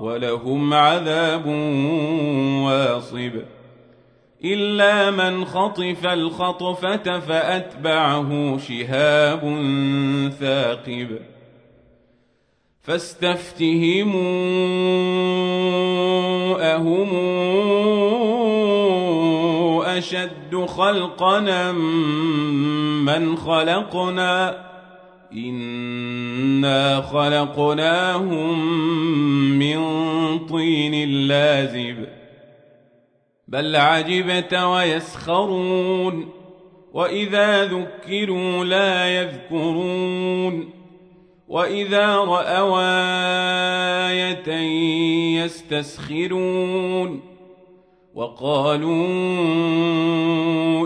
ولهم عذاب واصب. إلا من خطف الخطفة فأتبعه شهاب ثاقب. فاستفتهموا أهم أشد خلقنا من خلقنا. إنا خلقناهم من طين لازب بل عجبت ويسخرون وإذا ذكروا لا يذكرون وإذا رأوا آية يستسخرون وقالوا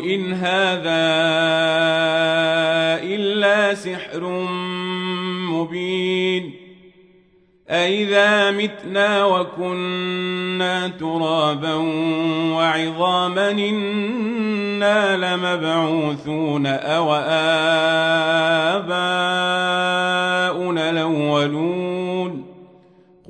إن هذا إلا سحر مبين أئذا متنا وكنا ترابا وعظاما إنا لمبعوثون أو آباؤنا الأولون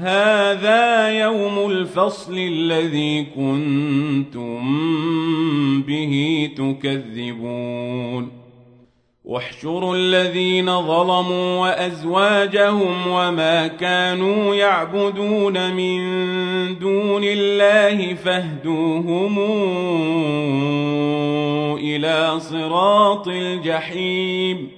هذا يوم الفصل الذي كنتم به تكذبون. واحشروا الذين ظلموا وأزواجهم وما كانوا يعبدون من دون الله فاهدوهم إلى صراط الجحيم.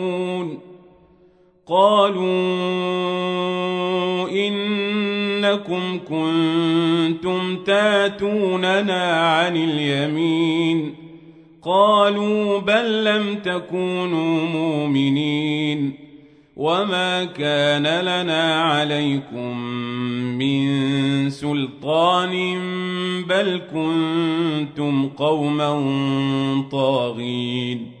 قالوا إنكم كنتم تاتوننا عن اليمين. قالوا بل لم تكونوا مؤمنين. وما كان لنا عليكم من سلطان بل كنتم قوما طاغين.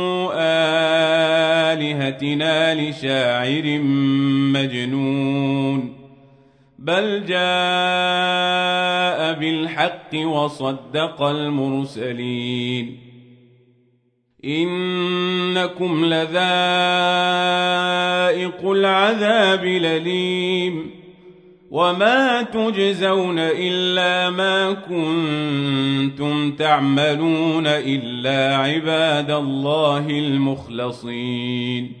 آلهتنا لشاعر مجنون بل جاء بالحق وصدق المرسلين انكم لذائق العذاب لليم وما تجزون الا ما كنتم تعملون الا عباد الله المخلصين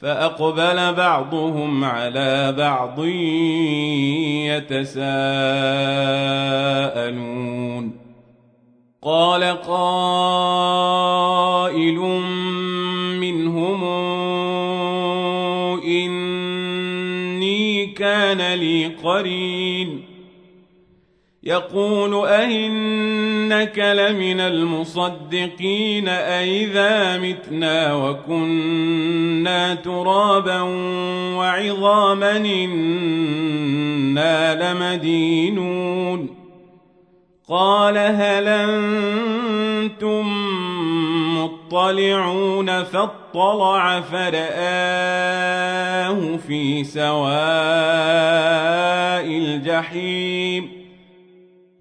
فأقبل بعضهم على بعض يتساءلون. قال قائل منهم إني كان لي قرين. يقول أئنك لمن المصدقين أئذا متنا وكنا ترابا وعظاما إنا لمدينون. قال هل أنتم مطلعون فاطلع فرآه في سواء الجحيم.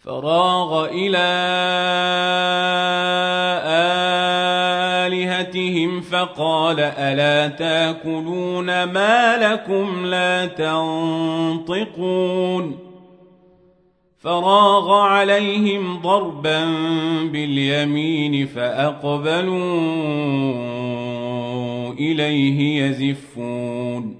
فراغ إلى آلهتهم فقال ألا تأكلون ما لكم لا تنطقون فراغ عليهم ضربا باليمين فأقبلوا إليه يزفون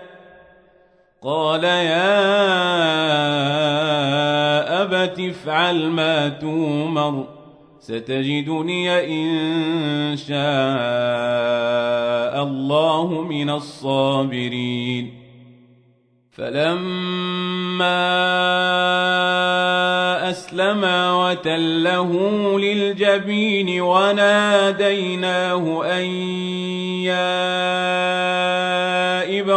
قال يا أبت افعل ما تومر ستجدني إن شاء الله من الصابرين. فلما أسلما وتله للجبين وناديناه أن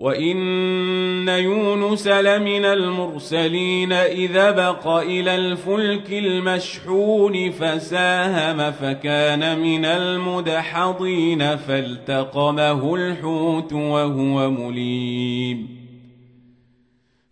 وإن يونس لمن المرسلين إذا بق إلى الفلك المشحون فساهم فكان من المدحضين فالتقمه الحوت وهو مليم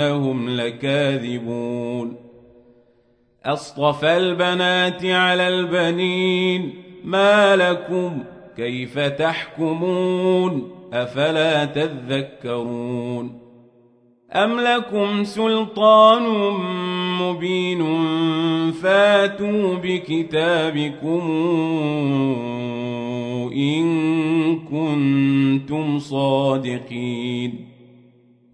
وإنهم لكاذبون. أصطفى البنات على البنين ما لكم ؟ كيف تحكمون؟ أفلا تذكرون؟ أم لكم سلطان مبين؟ فاتوا بكتابكم إن كنتم صادقين.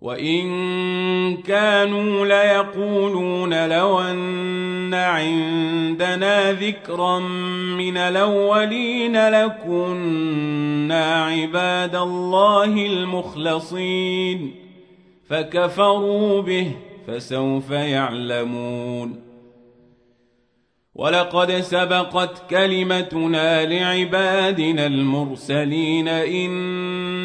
وإن كانوا ليقولون لو أن عندنا ذكرا من الأولين لكنا عباد الله المخلصين فكفروا به فسوف يعلمون ولقد سبقت كلمتنا لعبادنا المرسلين